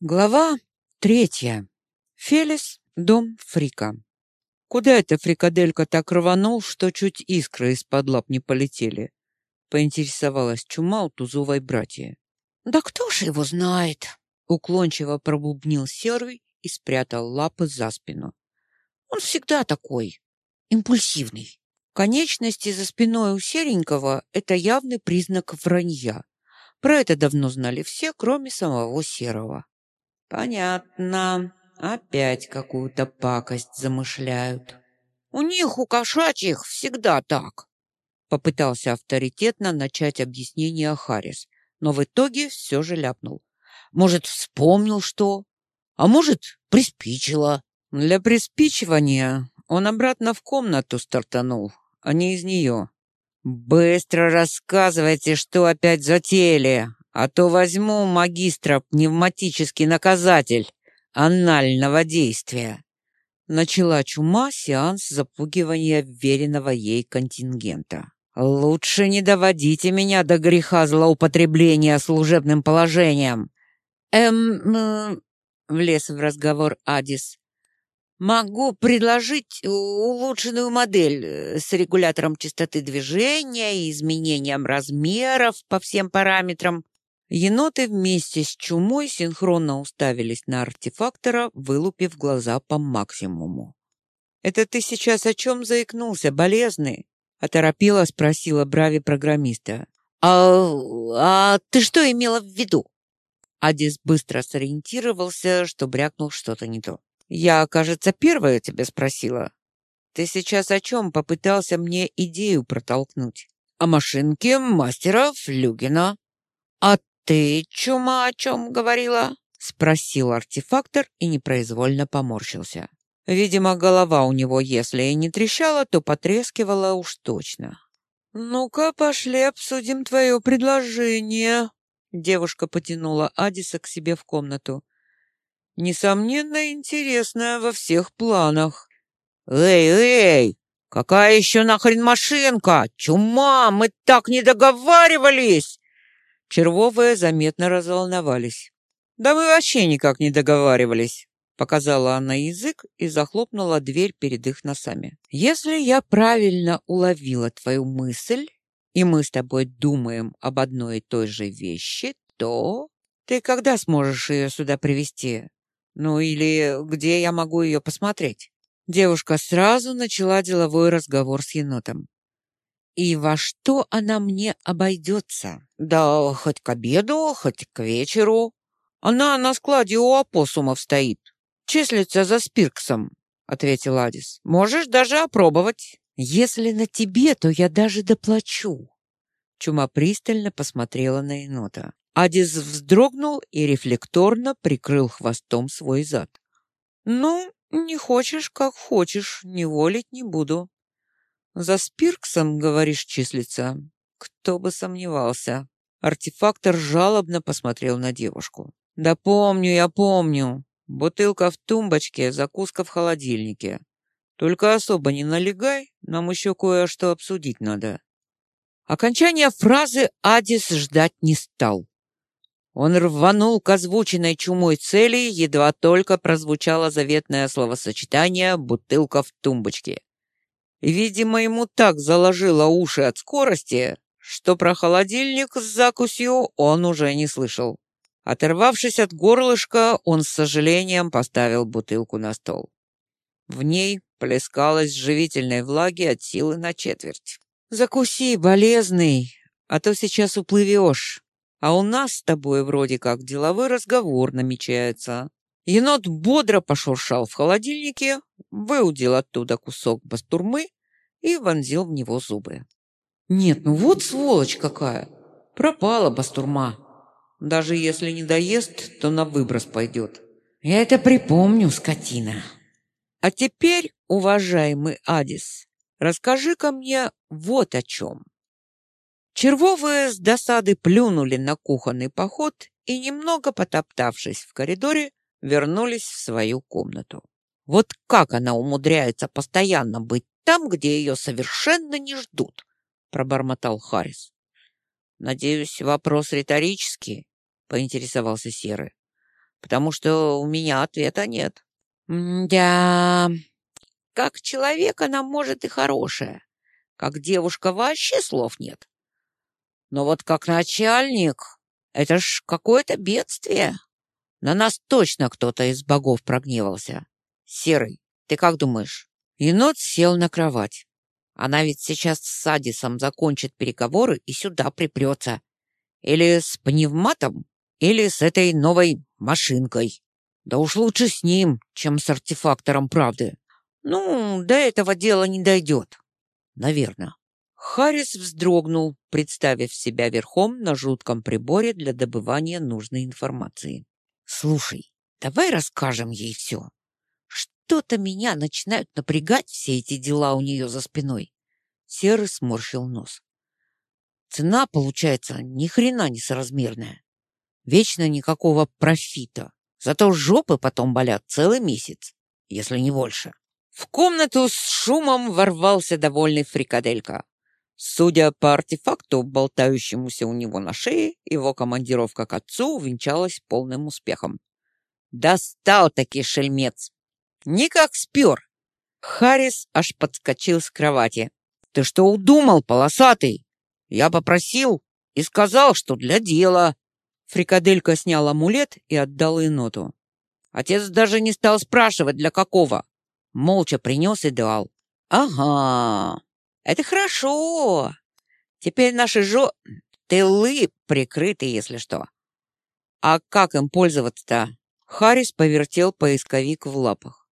Глава третья. Фелис, дом Фрика. Куда эта фрикаделька так рванул, что чуть искры из-под лап не полетели? Поинтересовалась чума у тузовой братья. Да кто ж его знает? Уклончиво пробубнил серый и спрятал лапы за спину. Он всегда такой, импульсивный. Конечности за спиной у серенького – это явный признак вранья. Про это давно знали все, кроме самого серого. Понятно. Опять какую-то пакость замышляют. У них, у кошачьих, всегда так. Попытался авторитетно начать объяснение Харрис, но в итоге все же ляпнул. Может, вспомнил что? А может, приспичило? Для приспичивания он обратно в комнату стартанул, а не из нее. «Быстро рассказывайте, что опять затеяли, а то возьму магистра пневматический наказатель анального действия». Начала чума сеанс запугивания веренного ей контингента. «Лучше не доводите меня до греха злоупотребления служебным положением». «Эм...», э, влез в разговор Адис. Могу предложить улучшенную модель э, с регулятором частоты движения и изменением размеров по всем параметрам. Еноты вместе с чумой синхронно уставились на артефактора, вылупив глаза по максимуму. «Это ты сейчас о чем заикнулся, болезный?» — оторопела спросила Брави программиста. «А, а ты что имела в виду?» Адис быстро сориентировался, что брякнул что-то не то. Я, кажется, первая тебя спросила. Ты сейчас о чем попытался мне идею протолкнуть? О машинке мастера Флюгина. Ты, чума, о чем говорила? Спросил артефактор и непроизвольно поморщился. Видимо, голова у него, если и не трещала, то потрескивала уж точно. «Ну-ка, пошли обсудим твое предложение». Девушка потянула Адиса к себе в комнату несомненно, интересная во всех планах. «Эй, эй! Какая еще нахрен машинка? Чума, мы так не договаривались!» Червовые заметно разволновались. «Да мы вообще никак не договаривались!» Показала она язык и захлопнула дверь перед их носами. «Если я правильно уловила твою мысль, и мы с тобой думаем об одной и той же вещи, то ты когда сможешь ее сюда привести? Ну или где я могу ее посмотреть? Девушка сразу начала деловой разговор с енотом. И во что она мне обойдется? Да хоть к обеду, хоть к вечеру. Она на складе у опоссумов стоит. Числится за спирксом, ответил Адис. Можешь даже опробовать. Если на тебе, то я даже доплачу. Чума пристально посмотрела на енота. Адис вздрогнул и рефлекторно прикрыл хвостом свой зад. «Ну, не хочешь, как хочешь, не волить не буду. За Спирксом, говоришь, числится? Кто бы сомневался». Артефактор жалобно посмотрел на девушку. «Да помню, я помню. Бутылка в тумбочке, закуска в холодильнике. Только особо не налегай, нам еще кое-что обсудить надо». Окончания фразы Адис ждать не стал. Он рванул к озвученной чумой цели, едва только прозвучало заветное словосочетание «бутылка в тумбочке». Видимо, ему так заложило уши от скорости, что про холодильник с закусью он уже не слышал. Оторвавшись от горлышка, он с сожалением поставил бутылку на стол. В ней плескалось живительной влаги от силы на четверть. «Закуси, болезный, а то сейчас уплывешь», а у нас с тобой вроде как деловой разговор намечается. Енот бодро пошуршал в холодильнике, выудил оттуда кусок бастурмы и вонзил в него зубы. Нет, ну вот сволочь какая! Пропала бастурма. Даже если не доест, то на выброс пойдет. Я это припомню, скотина. А теперь, уважаемый Адис, расскажи-ка мне вот о чем. Червовые с досады плюнули на кухонный поход и, немного потоптавшись в коридоре, вернулись в свою комнату. Вот как она умудряется постоянно быть там, где ее совершенно не ждут, пробормотал Харрис. Надеюсь, вопрос риторический, поинтересовался Серый. потому что у меня ответа нет. Да, как человек она может и хорошая, как девушка вообще слов нет. Но вот как начальник, это ж какое-то бедствие. На нас точно кто-то из богов прогневался. Серый, ты как думаешь? Енот сел на кровать. Она ведь сейчас с Адисом закончит переговоры и сюда припрется. Или с пневматом, или с этой новой машинкой. Да уж лучше с ним, чем с артефактором правды. Ну, до этого дела не дойдет. Наверное. Харрис вздрогнул, представив себя верхом на жутком приборе для добывания нужной информации. «Слушай, давай расскажем ей все. Что-то меня начинают напрягать все эти дела у нее за спиной». Серый сморщил нос. «Цена, получается, ни хрена не соразмерная. Вечно никакого профита. Зато жопы потом болят целый месяц, если не больше». В комнату с шумом ворвался довольный фрикаделька. Судя по артефакту, болтающемуся у него на шее, его командировка к отцу увенчалась полным успехом. Достал-таки шельмец! Никак спер! Харрис аж подскочил с кровати. «Ты что удумал, полосатый? Я попросил и сказал, что для дела». Фрикаделька снял амулет и отдал еноту. Отец даже не стал спрашивать, для какого. Молча принес и дал. «Ага, это хорошо. Теперь наши жо... тылы прикрыты, если что. А как им пользоваться-то? Харрис повертел поисковик в лапах.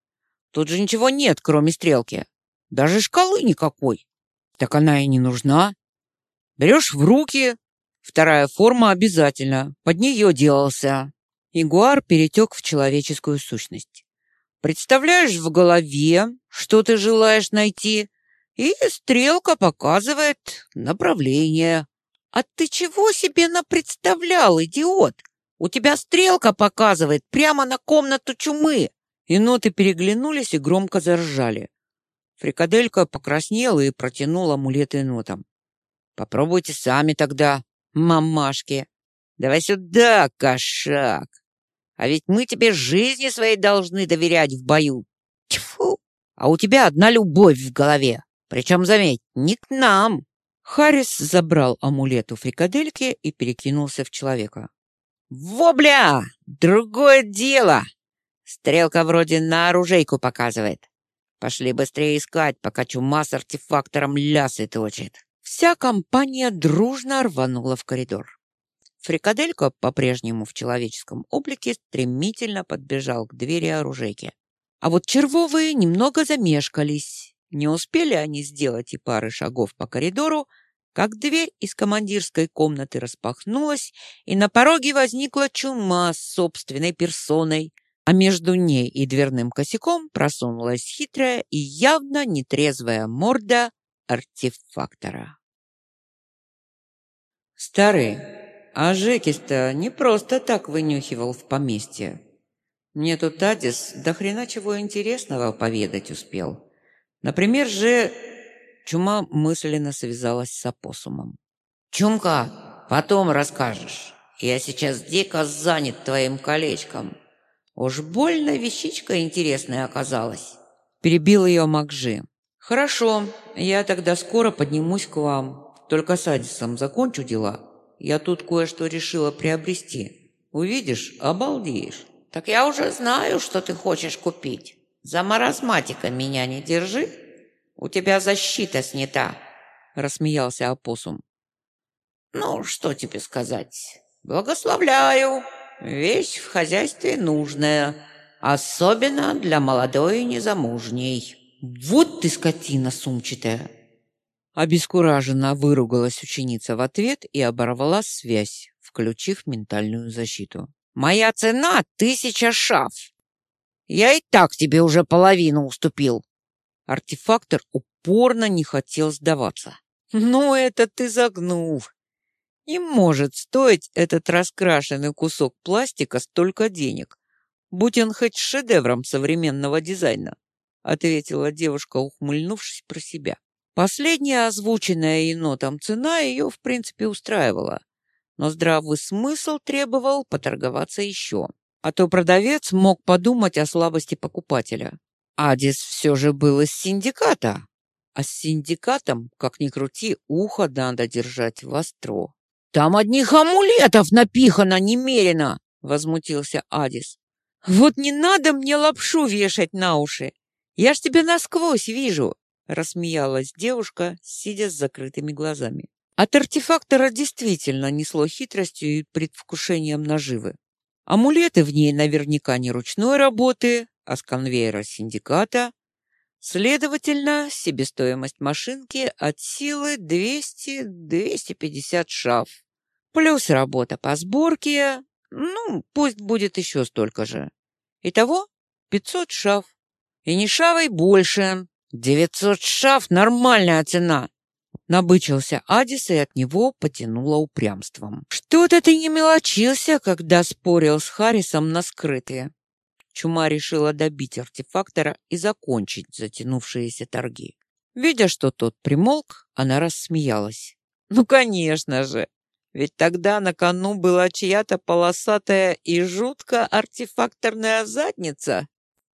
Тут же ничего нет, кроме стрелки. Даже шкалы никакой. Так она и не нужна. Берешь в руки. Вторая форма обязательно. Под нее делался. Игуар перетек в человеческую сущность. Представляешь в голове, что ты желаешь найти, и стрелка показывает направление. А ты чего себе напредставлял, идиот? У тебя стрелка показывает прямо на комнату чумы. Еноты переглянулись и громко заржали. Фрикаделька покраснела и протянула амулет енотам. Попробуйте сами тогда, мамашки. Давай сюда, кошак. А ведь мы тебе жизни своей должны доверять в бою. Тьфу! А у тебя одна любовь в голове. Причем, заметь, не к нам. Харрис забрал амулет у фрикадельки и перекинулся в человека. «Вобля! Другое дело! Стрелка вроде на оружейку показывает. Пошли быстрее искать, пока чума с артефактором лясы точит». Вся компания дружно рванула в коридор. Фрикаделька, по-прежнему в человеческом облике, стремительно подбежал к двери оружейки. А вот червовые немного замешкались не успели они сделать и пары шагов по коридору, как дверь из командирской комнаты распахнулась, и на пороге возникла чума с собственной персоной, а между ней и дверным косяком просунулась хитрая и явно нетрезвая морда артефактора. «Старый, а Жекис-то не просто так вынюхивал в поместье. Мне тут Адис до хрена чего интересного поведать успел». Например же, Чума мысленно связалась с опоссумом. «Чумка, потом расскажешь. Я сейчас дико занят твоим колечком. Уж больно вещичка интересная оказалась». Перебил ее Макжи. «Хорошо, я тогда скоро поднимусь к вам. Только с Адисом закончу дела. Я тут кое-что решила приобрести. Увидишь, обалдеешь». «Так я уже знаю, что ты хочешь купить». За маразматика меня не держи. У тебя защита снята, рассмеялся опоссум. Ну, что тебе сказать? Благословляю. Вещь в хозяйстве нужная, особенно для молодой и незамужней. Вот ты скотина сумчатая. Обескураженно выругалась ученица в ответ и оборвала связь, включив ментальную защиту. «Моя цена — тысяча шаф. Я и так тебе уже половину уступил. Артефактор упорно не хотел сдаваться. Ну, это ты загнул. Не может стоить этот раскрашенный кусок пластика столько денег, будь он хоть шедевром современного дизайна, ответила девушка, ухмыльнувшись про себя. Последняя озвученная енотом цена ее, в принципе, устраивала, но здравый смысл требовал поторговаться еще. А то продавец мог подумать о слабости покупателя. Адис все же был из синдиката, а с синдикатом, как ни крути, ухо надо держать востро. «Там одних амулетов напихано немерено!» — возмутился Адис. «Вот не надо мне лапшу вешать на уши! Я ж тебя насквозь вижу!» — рассмеялась девушка, сидя с закрытыми глазами. От артефактора действительно несло хитростью и предвкушением наживы. Амулеты в ней наверняка не ручной работы, а с конвейера синдиката. Следовательно, себестоимость машинки от силы 200-250 шав. Плюс работа по сборке, ну, пусть будет еще столько же. Итого 500 шав. И не шавой больше. 900 шав – нормальная цена. Набычился Адис, и от него потянуло упрямством. «Что-то ты не мелочился, когда спорил с Харрисом на скрытые». Чума решила добить артефактора и закончить затянувшиеся торги. Видя, что тот примолк, она рассмеялась. «Ну, конечно же! Ведь тогда на кону была чья-то полосатая и жутко артефакторная задница.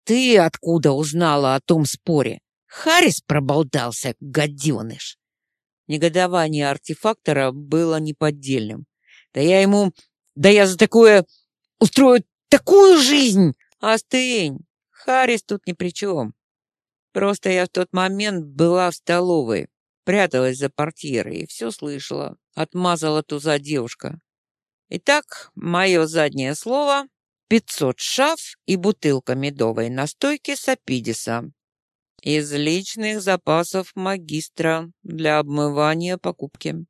Ты откуда узнала о том споре? Харрис проболтался, гаденыш!» Негодование артефактора было неподдельным. «Да я ему... Да я за такое... Устрою такую жизнь!» «Остынь! Харрис тут ни при чем. Просто я в тот момент была в столовой, пряталась за портьерой и все слышала. Отмазала туза девушка. Итак, мое заднее слово — пятьсот шаф и бутылка медовой настойки Сапидиса из личных запасов магистра для обмывания покупки.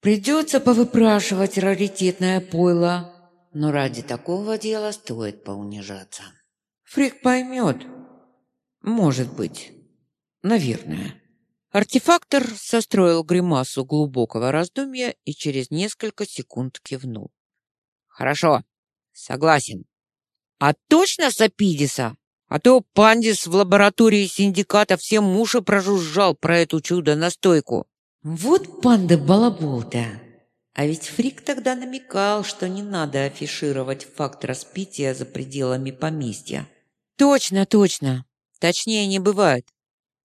Придется повыпрашивать раритетное пойло, но ради такого дела стоит поунижаться. Фрик поймет. Может быть. Наверное. Артефактор состроил гримасу глубокого раздумья и через несколько секунд кивнул. «Хорошо, согласен. А точно Сапидиса? А то Пандис в лаборатории синдиката всем уши прожужжал про эту чудо-настойку». «Вот панда-балабол-то!» А ведь Фрик тогда намекал, что не надо афишировать факт распития за пределами поместья. «Точно, точно. Точнее не бывает.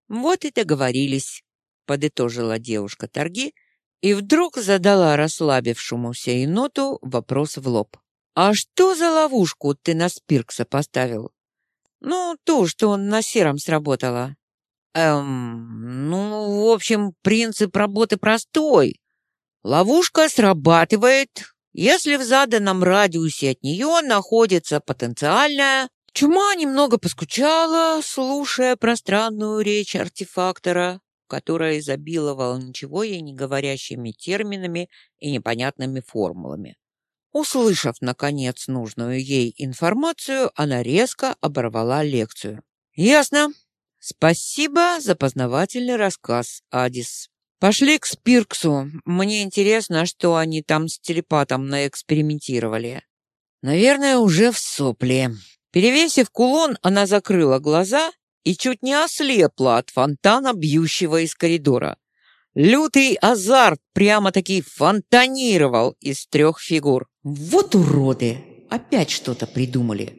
Вот и договорились», — подытожила девушка торги и вдруг задала расслабившемуся еноту вопрос в лоб. «А что за ловушку ты на Спиркса поставил?» «Ну, то, что на сером сработало». «Эм, ну, в общем, принцип работы простой. Ловушка срабатывает, если в заданном радиусе от нее находится потенциальная... Чума немного поскучала, слушая пространную речь артефактора, которая изобиловала ничего ей не говорящими терминами и непонятными формулами. Услышав, наконец, нужную ей информацию, она резко оборвала лекцию. «Ясно. Спасибо за познавательный рассказ, Адис. Пошли к Спирксу. Мне интересно, что они там с телепатом наэкспериментировали. Наверное, уже в сопли. Перевесив кулон, она закрыла глаза и чуть не ослепла от фонтана, бьющего из коридора. Лютый азарт прямо-таки фонтанировал из трех фигур. Вот уроды! Опять что-то придумали.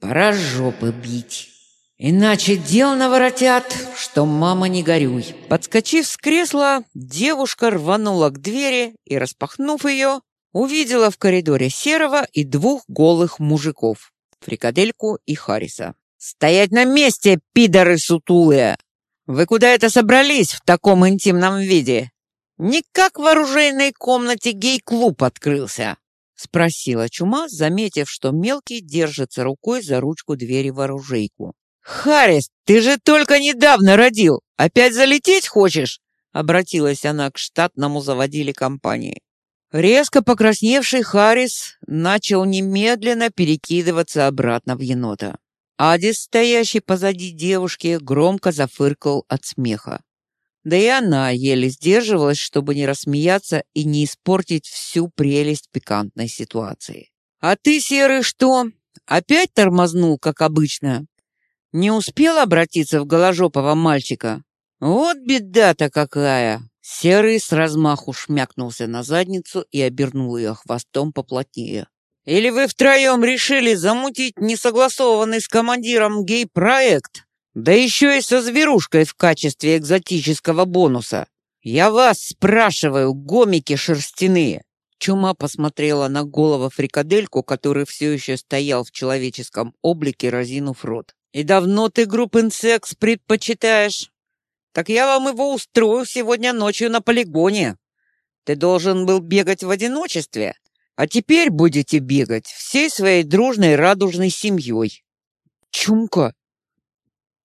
Пора жопы бить. Иначе дел наворотят, что мама не горюй. Подскочив с кресла, девушка рванула к двери и, распахнув ее, увидела в коридоре Серого и двух голых мужиков, Фрикадельку и Хариса. «Стоять на месте, пидоры сутулые! Вы куда это собрались в таком интимном виде? Не как в оружейной комнате гей-клуб открылся!» Спросила Чума, заметив, что мелкий держится рукой за ручку двери в оружейку. «Харрис, ты же только недавно родил! Опять залететь хочешь?» Обратилась она к штатному заводиле компании. Резко покрасневший Харрис начал немедленно перекидываться обратно в енота. Адис, стоящий позади девушки, громко зафыркал от смеха. Да и она еле сдерживалась, чтобы не рассмеяться и не испортить всю прелесть пикантной ситуации. «А ты, Серый, что? Опять тормознул, как обычно?» Не успел обратиться в голожопого мальчика? Вот беда-то какая! Серый с размаху шмякнулся на задницу и обернул ее хвостом поплотнее. Или вы втроем решили замутить несогласованный с командиром гей-проект, да еще и со зверушкой в качестве экзотического бонуса? Я вас спрашиваю, гомики шерстяные!» Чума посмотрела на голову фрикадельку, который все еще стоял в человеческом облике, разинув рот. «И давно ты группинсекс предпочитаешь?» «Так я вам его устрою сегодня ночью на полигоне. Ты должен был бегать в одиночестве, а теперь будете бегать всей своей дружной радужной семьей». «Чумка!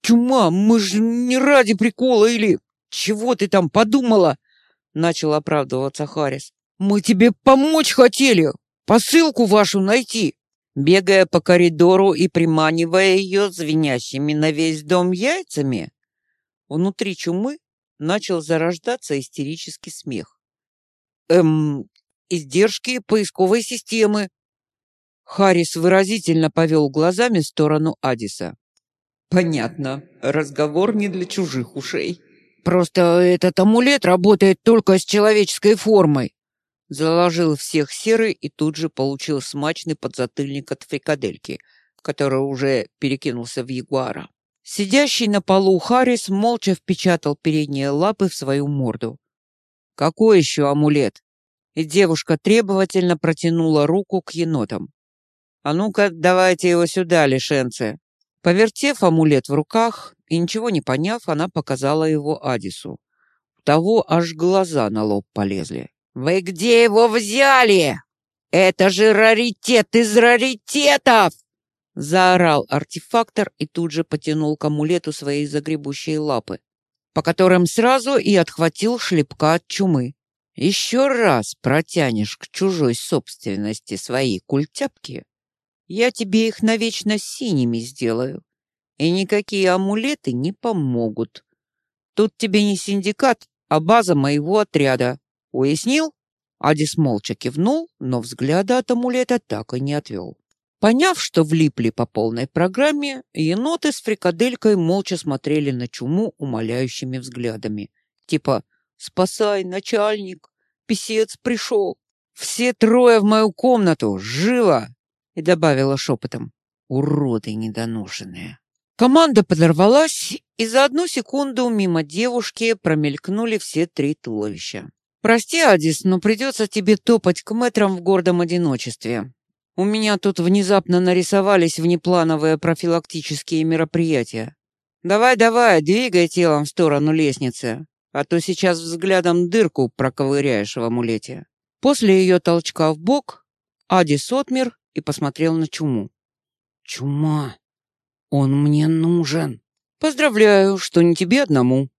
Чума, мы же не ради прикола или...» «Чего ты там подумала?» — начал оправдываться Харрис. «Мы тебе помочь хотели, посылку вашу найти». Бегая по коридору и приманивая ее звенящими на весь дом яйцами, внутри чумы начал зарождаться истерический смех. «Эм, издержки поисковой системы». Харрис выразительно повел глазами в сторону Адиса. «Понятно. Разговор не для чужих ушей». «Просто этот амулет работает только с человеческой формой. Заложил всех серый и тут же получил смачный подзатыльник от фрикадельки, который уже перекинулся в ягуара. Сидящий на полу Харрис молча впечатал передние лапы в свою морду. «Какой еще амулет?» И девушка требовательно протянула руку к енотам. «А ну-ка, давайте его сюда, лишенцы!» Повертев амулет в руках и ничего не поняв, она показала его Адису. У того аж глаза на лоб полезли. «Вы где его взяли? Это же раритет из раритетов!» Заорал артефактор и тут же потянул к амулету свои загребущие лапы, по которым сразу и отхватил шлепка от чумы. «Еще раз протянешь к чужой собственности свои культяпки, я тебе их навечно синими сделаю, и никакие амулеты не помогут. Тут тебе не синдикат, а база моего отряда. Уяснил? Адис молча кивнул, но взгляда от амулета так и не отвел. Поняв, что влипли по полной программе, еноты с фрикаделькой молча смотрели на чуму умоляющими взглядами. Типа «Спасай, начальник! Песец пришел! Все трое в мою комнату! Живо!» И добавила шепотом «Уроды недоношенные!» Команда подорвалась, и за одну секунду мимо девушки промелькнули все три туловища. «Прости, Адис, но придется тебе топать к мэтрам в гордом одиночестве. У меня тут внезапно нарисовались внеплановые профилактические мероприятия. Давай-давай, двигай телом в сторону лестницы, а то сейчас взглядом дырку проковыряешь в амулете». После ее толчка в бок Адис отмер и посмотрел на чуму. «Чума, он мне нужен». «Поздравляю, что не тебе одному.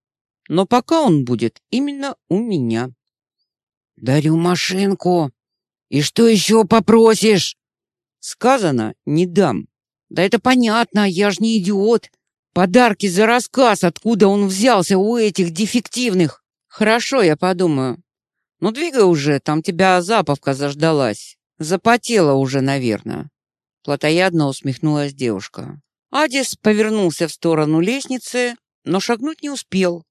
Но пока он будет именно у меня». «Дарю машинку. И что еще попросишь?» «Сказано, не дам». «Да это понятно, я ж не идиот. Подарки за рассказ, откуда он взялся у этих дефективных». «Хорошо, я подумаю. Ну, двигай уже, там тебя заповка заждалась. Запотела уже, наверное». Платоядно усмехнулась девушка. Адис повернулся в сторону лестницы, но шагнуть не успел.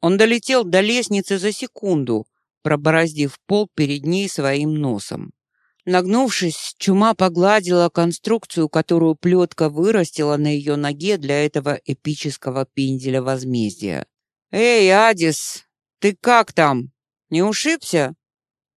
Он долетел до лестницы за секунду, пробороздив пол перед ней своим носом. Нагнувшись, чума погладила конструкцию, которую плетка вырастила на ее ноге для этого эпического пенделя возмездия. «Эй, Адис, ты как там? Не ушибся?»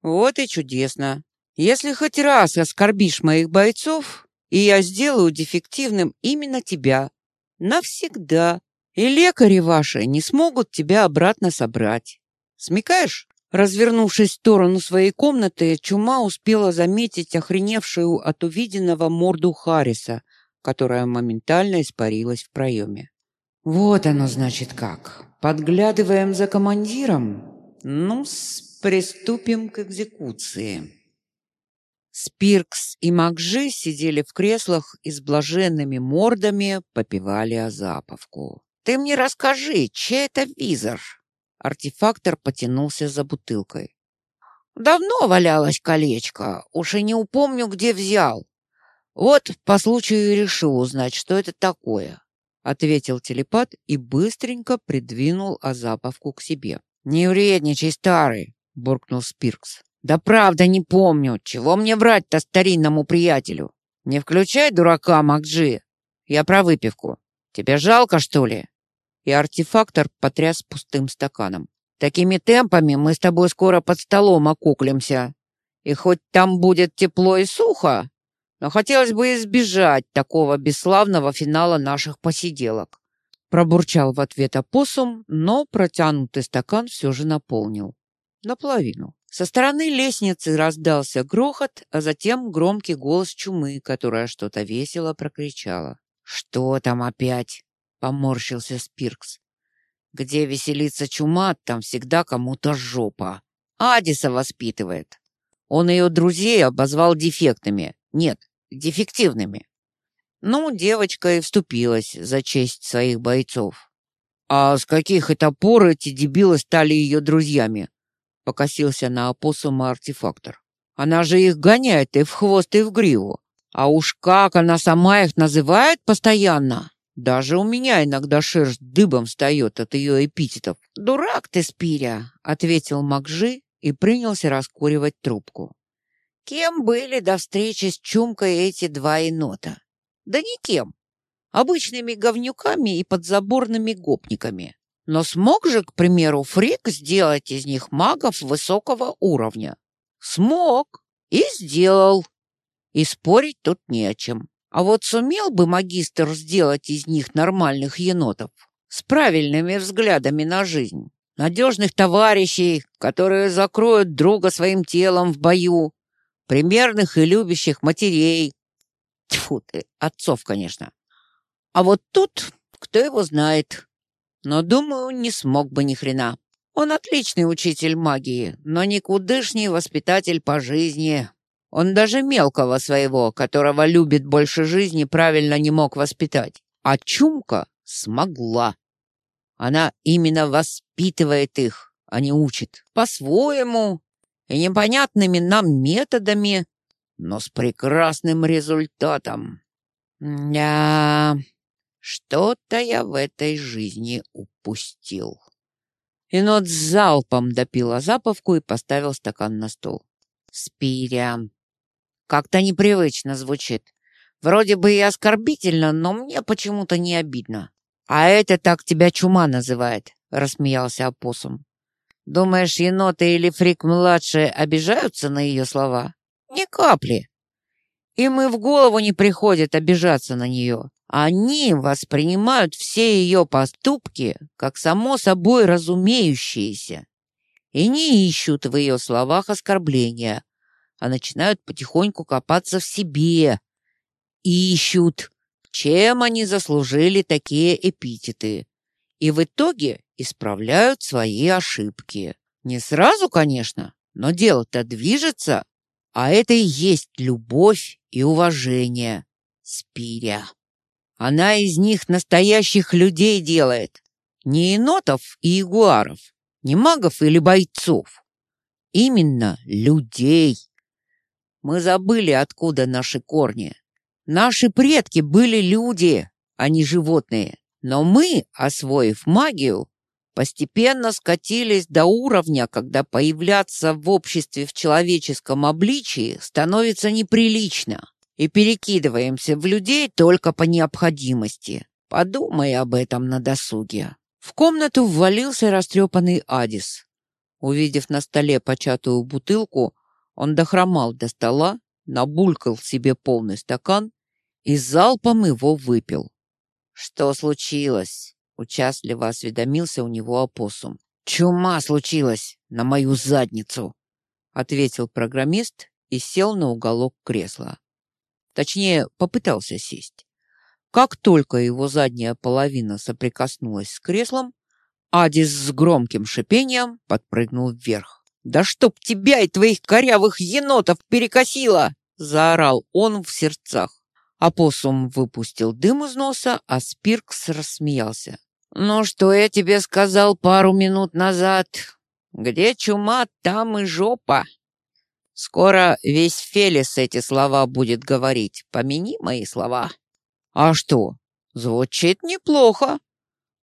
«Вот и чудесно. Если хоть раз оскорбишь моих бойцов, и я сделаю дефективным именно тебя. Навсегда. И лекари ваши не смогут тебя обратно собрать. Смекаешь?» Развернувшись в сторону своей комнаты, Чума успела заметить охреневшую от увиденного морду Харриса, которая моментально испарилась в проеме. «Вот оно, значит, как. Подглядываем за командиром? ну приступим к экзекуции». Спиркс и Макжи сидели в креслах и с блаженными мордами попивали Азаповку. «Ты мне расскажи, чей это визор?» Артефактор потянулся за бутылкой. «Давно валялось колечко, уж и не упомню, где взял. Вот по случаю решил узнать, что это такое», — ответил телепат и быстренько придвинул Азаповку к себе. «Не вредничай, старый!» — буркнул Спиркс. Да правда не помню. Чего мне врать-то старинному приятелю? Не включай дурака, Макджи. Я про выпивку. Тебе жалко, что ли? И артефактор потряс пустым стаканом. Такими темпами мы с тобой скоро под столом окуклимся. И хоть там будет тепло и сухо, но хотелось бы избежать такого бесславного финала наших посиделок. Пробурчал в ответ опоссум, но протянутый стакан все же наполнил. Наполовину. Со стороны лестницы раздался грохот, а затем громкий голос чумы, которая что-то весело прокричала. «Что там опять?» — поморщился Спиркс. «Где веселится чума, там всегда кому-то жопа. Адиса воспитывает. Он ее друзей обозвал дефектными. Нет, дефективными. Ну, девочка и вступилась за честь своих бойцов. А с каких это пор эти дебилы стали ее друзьями? Покосился на опоссума артефактор. Она же их гоняет и в хвост, и в гриву. А уж как она сама их называет постоянно. Даже у меня иногда шерсть дыбом встает от ее эпитетов. «Дурак ты, Спиря!» — ответил Макжи и принялся раскуривать трубку. Кем были до встречи с Чумкой эти два енота? Да никем. Обычными говнюками и подзаборными гопниками. Но смог же, к примеру, Фрик сделать из них магов высокого уровня? Смог и сделал. И спорить тут не о чем. А вот сумел бы магистр сделать из них нормальных енотов с правильными взглядами на жизнь, надежных товарищей, которые закроют друга своим телом в бою, примерных и любящих матерей. Тьфу ты, отцов, конечно. А вот тут кто его знает. Но, думаю, не смог бы ни хрена. Он отличный учитель магии, но никудышний воспитатель по жизни. Он даже мелкого своего, которого любит больше жизни, правильно не мог воспитать. А Чумка смогла. Она именно воспитывает их, а не учит. По-своему, и непонятными нам методами, но с прекрасным результатом. Да, что-то я в этой жизни упустил. Енот с залпом допил заповку и поставил стакан на стол. Спиря. Как-то непривычно звучит. Вроде бы и оскорбительно, но мне почему-то не обидно. А это так тебя чума называет, рассмеялся опоссум. Думаешь, еноты или Фрик-младшие обижаются на ее слова? Ни капли. Им и в голову не приходит обижаться на нее. Они воспринимают все ее поступки как само собой разумеющиеся и не ищут в ее словах оскорбления, а начинают потихоньку копаться в себе. Ищут, чем они заслужили такие эпитеты. И в итоге исправляют свои ошибки. Не сразу, конечно, но дело-то движется, а это и есть любовь и уважение. Спиря. Она из них настоящих людей делает. Не енотов и ягуаров, не магов или бойцов. Именно людей. Мы забыли, откуда наши корни. Наши предки были люди, а не животные. Но мы, освоив магию, постепенно скатились до уровня, когда появляться в обществе в человеческом обличии становится неприлично, и перекидываемся в людей только по необходимости. Подумай об этом на досуге. В комнату ввалился растрепанный Адис. Увидев на столе початую бутылку, он дохромал до стола, набулькал себе полный стакан и залпом его выпил. «Что случилось?» Участливо осведомился у него опоссум. «Чума случилась на мою задницу!» Ответил программист и сел на уголок кресла. Точнее, попытался сесть. Как только его задняя половина соприкоснулась с креслом, Адис с громким шипением подпрыгнул вверх. «Да чтоб тебя и твоих корявых енотов перекосило!» — заорал он в сердцах. Апоссум выпустил дым из носа, а Спиркс рассмеялся. «Ну, что я тебе сказал пару минут назад? Где чума, там и жопа. Скоро весь Фелис эти слова будет говорить. Помяни мои слова». «А что? Звучит неплохо.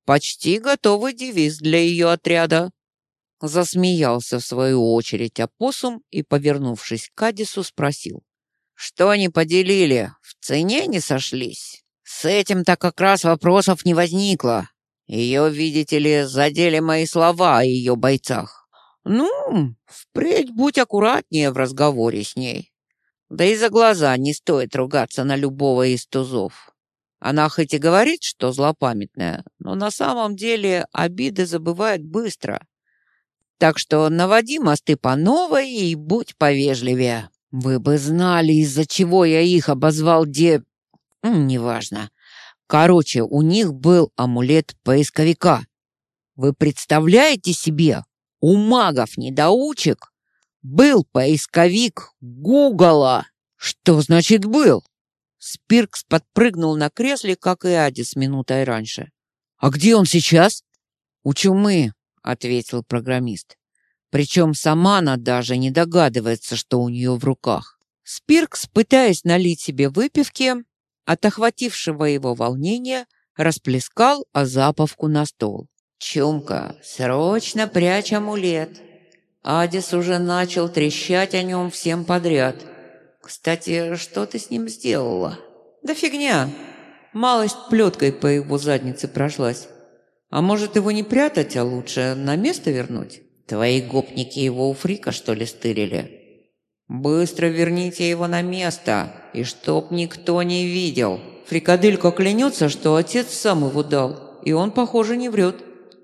Почти готовый девиз для ее отряда». Засмеялся в свою очередь опоссум и, повернувшись к Адису, спросил. «Что не поделили? В цене не сошлись?» «С этим-то как раз вопросов не возникло. Ее, видите ли, задели мои слова о ее бойцах. Ну, впредь будь аккуратнее в разговоре с ней. Да и за глаза не стоит ругаться на любого из тузов. Она хоть и говорит, что злопамятная, но на самом деле обиды забывает быстро. Так что наводи мосты по новой и будь повежливее. Вы бы знали, из-за чего я их обозвал де... Неважно. Короче, у них был амулет поисковика. Вы представляете себе, у магов-недоучек был поисковик Гугла. Что значит был? Спиркс подпрыгнул на кресле, как и Адис минутой раньше. «А где он сейчас?» «У чумы», — ответил программист. Причем сама она даже не догадывается, что у нее в руках. Спиркс, пытаясь налить себе выпивки, от охватившего его волнения, расплескал азаповку на стол. «Чумка, срочно прячь амулет!» Адис уже начал трещать о нем всем подряд. «Кстати, что ты с ним сделала?» «Да фигня. Малость плеткой по его заднице прошлась. А может, его не прятать, а лучше на место вернуть?» «Твои гопники его у фрика, что ли, стырили?» «Быстро верните его на место, и чтоб никто не видел!» Фрикаделька клянется, что отец сам его дал, и он, похоже, не врет.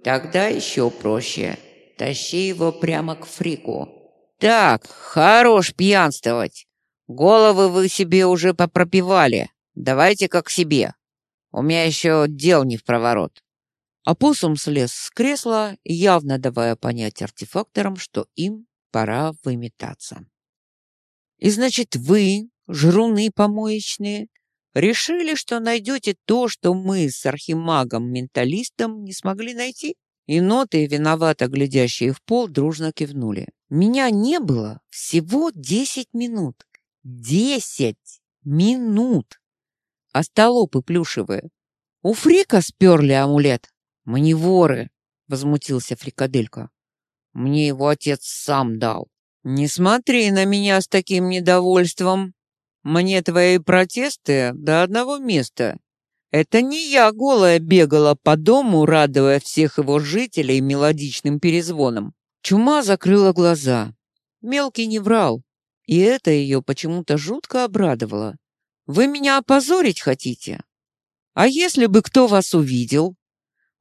«Тогда еще проще. Тащи его прямо к фрику». «Так, хорош пьянствовать. Головы вы себе уже попропивали. Давайте как себе. У меня еще дел не в проворот». Апоссум слез с кресла, явно давая понять артефакторам, что им пора выметаться. «И значит, вы, жруны помоечные, решили, что найдете то, что мы с архимагом-менталистом не смогли найти?» И ноты, виновато глядящие в пол, дружно кивнули. «Меня не было всего десять минут. Десять минут! А столопы плюшевые. У Фрика сперли амулет. «Мы не воры», — возмутился Фрикаделька. «Мне его отец сам дал». «Не смотри на меня с таким недовольством. Мне твои протесты до одного места. Это не я голая бегала по дому, радуя всех его жителей мелодичным перезвоном». Чума закрыла глаза. Мелкий не врал, и это ее почему-то жутко обрадовало. «Вы меня опозорить хотите? А если бы кто вас увидел?»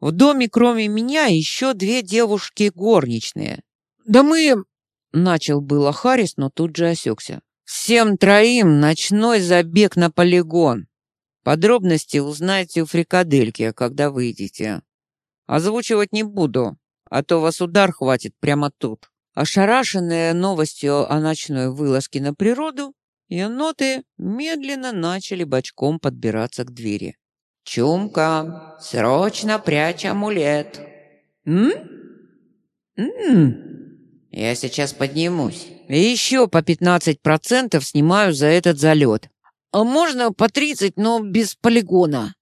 В доме, кроме меня, еще две девушки горничные. Да мы... Начал было Харрис, но тут же осекся. Всем троим ночной забег на полигон. Подробности узнайте у фрикадельки, когда выйдете. Озвучивать не буду, а то вас удар хватит прямо тут. Ошарашенные новостью о ночной вылазке на природу, еноты медленно начали бочком подбираться к двери. «Чумка, срочно прячь амулет!» «М? М? Я сейчас поднимусь. И еще по 15% снимаю за этот залет. А можно по 30, но без полигона?»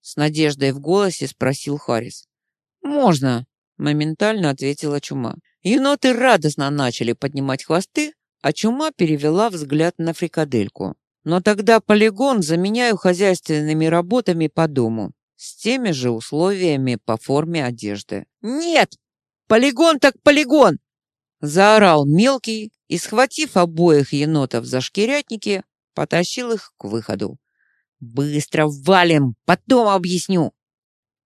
С надеждой в голосе спросил Харрис. «Можно», — моментально ответила Чума. Еноты радостно начали поднимать хвосты, а Чума перевела взгляд на фрикадельку. Но тогда полигон заменяю хозяйственными работами по дому с теми же условиями по форме одежды. «Нет! Полигон так полигон!» Заорал мелкий и, схватив обоих енотов за шкирятники, потащил их к выходу. «Быстро валим! Потом объясню!»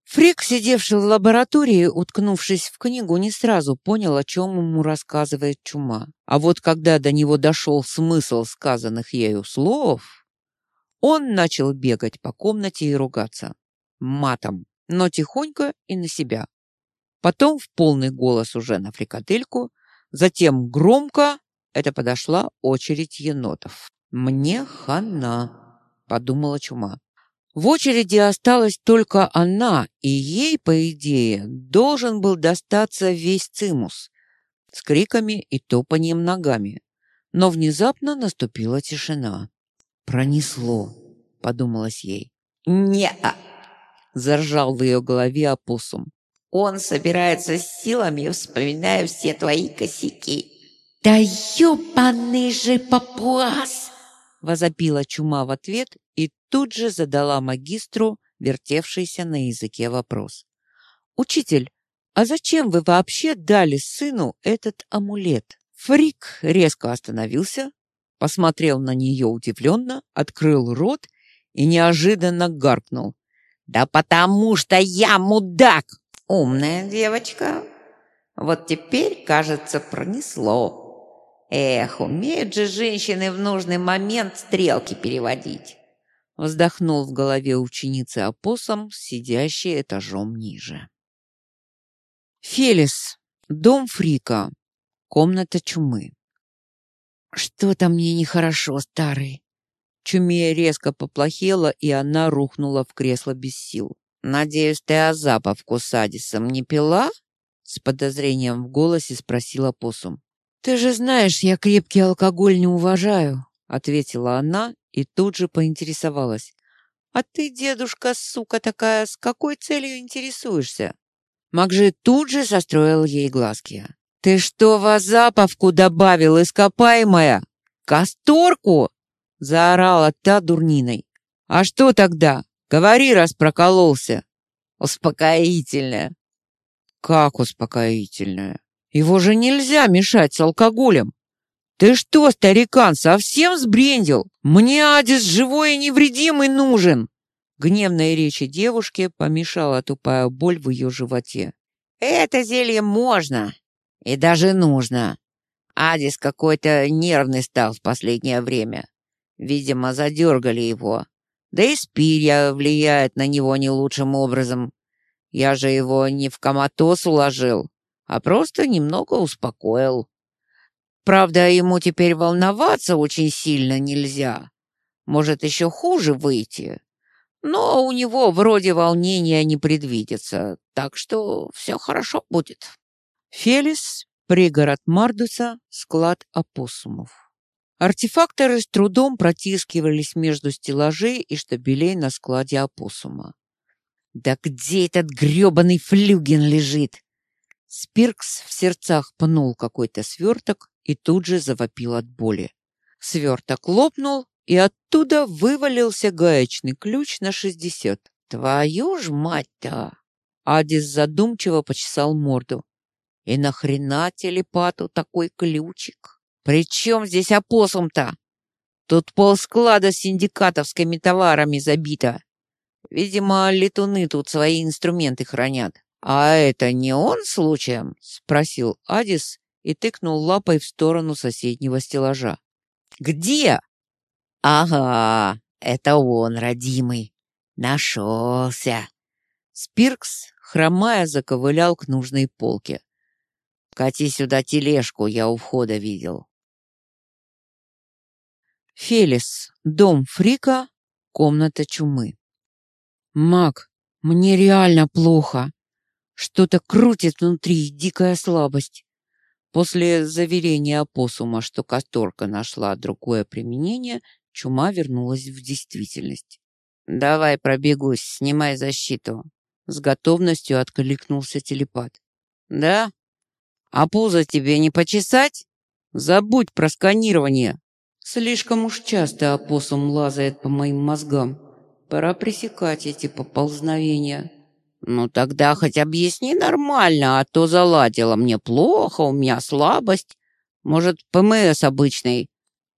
Фрик, сидевший в лаборатории, уткнувшись в книгу, не сразу понял, о чем ему рассказывает чума. А вот когда до него дошел смысл сказанных ею слов, он начал бегать по комнате и ругаться. Матом, но тихонько и на себя. Потом в полный голос уже на фрикадельку, затем громко, это подошла очередь енотов. «Мне хана», — подумала чума. В очереди осталась только она, и ей, по идее, должен был достаться весь цимус с криками и топанием ногами. Но внезапно наступила тишина. «Пронесло», — подумалось ей. «Не-а!» — заржал в ее голове опусум. Он собирается с силами, вспоминая все твои косяки. «Да ёбаный же папуас!» — возопила чума в ответ и тут же задала магистру вертевшийся на языке вопрос. «Учитель, а зачем вы вообще дали сыну этот амулет?» Фрик резко остановился, посмотрел на нее удивленно, открыл рот и неожиданно гаркнул. «Да потому что я мудак!» «Умная девочка. Вот теперь, кажется, пронесло. Эх, умеют же женщины в нужный момент стрелки переводить!» Вздохнул в голове ученицы опоссум, сидящий этажом ниже. Фелис. Дом Фрика. Комната чумы. Что-то мне нехорошо, старый. Чуме резко поплохело, и она рухнула в кресло без сил. «Надеюсь, ты азаповку с Адисом не пила?» С подозрением в голосе спросила посум. «Ты же знаешь, я крепкий алкоголь не уважаю», ответила она и тут же поинтересовалась. «А ты, дедушка, сука такая, с какой целью интересуешься?» Макжи тут же состроил ей глазки. «Ты что в азаповку добавил, ископаемая? Касторку?» Заорала та дурниной. «А что тогда? Говори, раз прокололся!» «Успокоительное!» «Как успокоительное? Его же нельзя мешать с алкоголем!» «Ты что, старикан, совсем сбрендил? Мне Адис живой и невредимый нужен!» Гневной речи девушки помешала тупая боль в ее животе. «Это зелье можно и даже нужно. Адис какой-то нервный стал в последнее время. Видимо, задергали его. Да и спирья влияет на него не лучшим образом. Я же его не в коматоз уложил, а просто немного успокоил. Правда, ему теперь волноваться очень сильно нельзя. Может, еще хуже выйти. Но у него вроде волнения не предвидится, так что все хорошо будет. Фелис, пригород Мардуса, склад опоссумов. Артефакторы с трудом протискивались между стеллажей и штабелей на складе опоссума. «Да где этот грёбаный флюген лежит?» Спиркс в сердцах пнул какой-то сверток и тут же завопил от боли. Сверток лопнул, и оттуда вывалился гаечный ключ на шестьдесят. «Твою ж мать-то!» Адис задумчиво почесал морду. «И нахрена телепату такой ключик?» «При чем здесь опоссум-то? Тут полсклада с синдикатовскими товарами забито. Видимо, летуны тут свои инструменты хранят. А это не он случаем?» — спросил Адис и тыкнул лапой в сторону соседнего стеллажа. «Где?» «Ага, это он, родимый. Нашелся!» Спиркс, хромая, заковылял к нужной полке. «Кати сюда тележку, я у входа видел». Фелис. Дом Фрика. Комната чумы. Мак, мне реально плохо. Что-то крутит внутри, дикая слабость. После заверения опоссума, что касторка нашла другое применение, чума вернулась в действительность. «Давай пробегусь, снимай защиту», — с готовностью откликнулся телепат. «Да? А пузо тебе не почесать? Забудь про сканирование. Слишком уж часто опоссум лазает по моим мозгам. Пора пресекать эти поползновения. Ну тогда хоть объясни нормально, а то заладила мне плохо, у меня слабость. Может, ПМС обычный.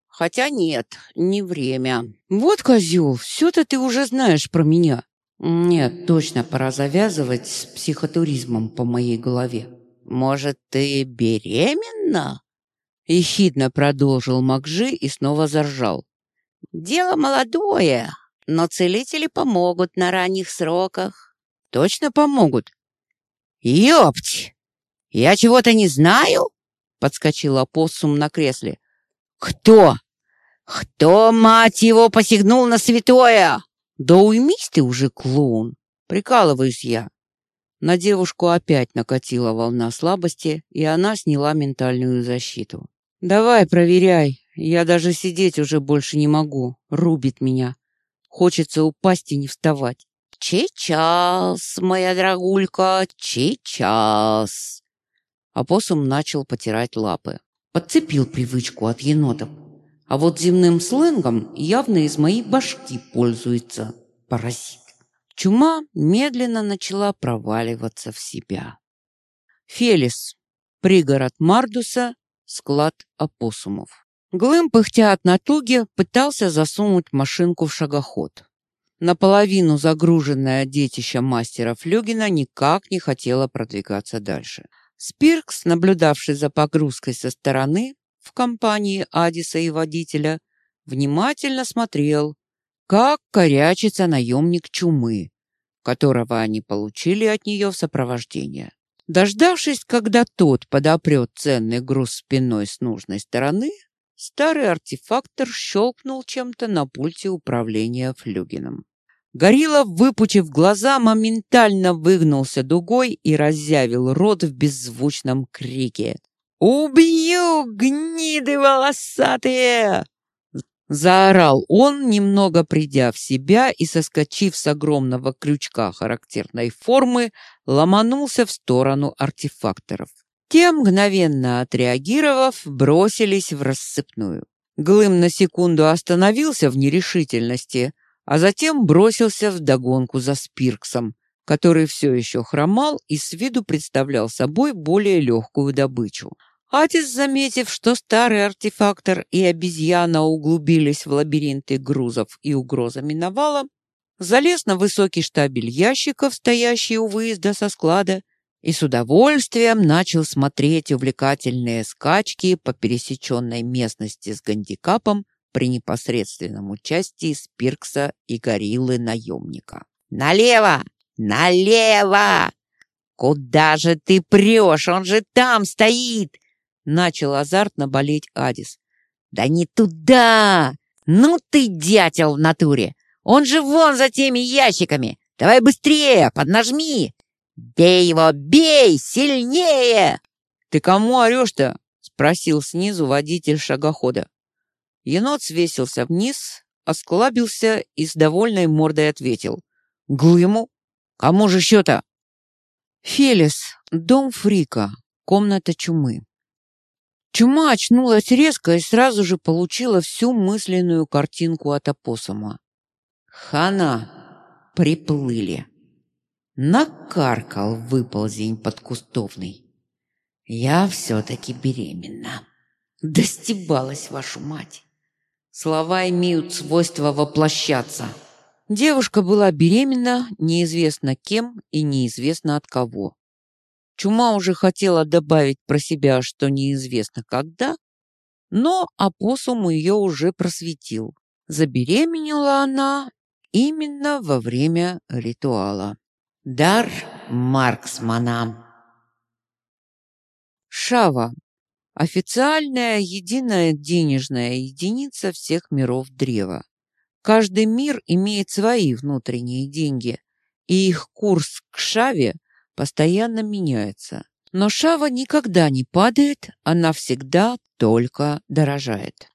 Хотя нет, не время. Вот козел, все-то ты уже знаешь про меня. Нет, точно пора завязывать с психотуризмом по моей голове. Может, ты беременна? Ехидно продолжил Макжи и снова заржал. «Дело молодое, но целители помогут на ранних сроках». «Точно помогут?» «Ёпть! Я чего-то не знаю?» Подскочил опоссум на кресле. «Кто? Кто, мать его, посягнул на святое?» «Да уймись ты уже, клоун!» Прикалываюсь я. На девушку опять накатила волна слабости, и она сняла ментальную защиту. «Давай, проверяй. Я даже сидеть уже больше не могу. Рубит меня. Хочется упасть и не вставать». «Сейчас, моя дорогулька, сейчас!» Апоссум начал потирать лапы. Подцепил привычку от енотов. А вот земным сленгом явно из моей башки пользуется паразит. Чума медленно начала проваливаться в себя. Фелис, пригород Мардуса, склад опоссумов. Глым, пыхтя от натуги, пытался засунуть машинку в шагоход. Наполовину загруженное детище мастера Флюгина никак не хотело продвигаться дальше. Спиркс, наблюдавший за погрузкой со стороны в компании Адиса и водителя, внимательно смотрел, как корячится наемник чумы, которого они получили от нее в сопровождение. Дождавшись, когда тот подопрет ценный груз спиной с нужной стороны, старый артефактор щелкнул чем-то на пульте управления флюгеном. Горилла, выпучив глаза, моментально выгнулся дугой и разъявил рот в беззвучном крике. «Убью, гниды волосатые!» Заорал он, немного придя в себя и, соскочив с огромного крючка характерной формы, ломанулся в сторону артефакторов. Те, мгновенно отреагировав, бросились в рассыпную. Глым на секунду остановился в нерешительности, а затем бросился в догонку за Спирксом, который все еще хромал и с виду представлял собой более легкую добычу. Атис, заметив, что старый артефактор и обезьяна углубились в лабиринты грузов и угроза миновала, залез на высокий штабель ящиков, стоящий у выезда со склада, и с удовольствием начал смотреть увлекательные скачки по пересеченной местности с гандикапом при непосредственном участии Спиркса и гориллы-наемника. «Налево! Налево! Куда же ты прешь? Он же там стоит! Начал азартно болеть Адис. «Да не туда! Ну ты дятел в натуре! Он же вон за теми ящиками! Давай быстрее, поднажми! Бей его, бей! Сильнее!» «Ты кому орешь-то?» — спросил снизу водитель шагохода. Енот свесился вниз, осклабился и с довольной мордой ответил. «Глыму? Кому же еще-то?» «Фелис, дом Фрика, комната чумы». Чума очнулась резко и сразу же получила всю мысленную картинку от опоссума. Хана приплыли. Накаркал выползень подкустовный. Я все-таки беременна. Достебалась вашу мать. Слова имеют свойство воплощаться. Девушка была беременна неизвестно кем и неизвестно от кого. Чума уже хотела добавить про себя, что неизвестно когда, но опоссум ее уже просветил. Забеременела она именно во время ритуала. Дар Марксмана. Шава. Официальная единая денежная единица всех миров древа. Каждый мир имеет свои внутренние деньги, и их курс к шаве – постоянно меняется. Но шава никогда не падает, она всегда только дорожает.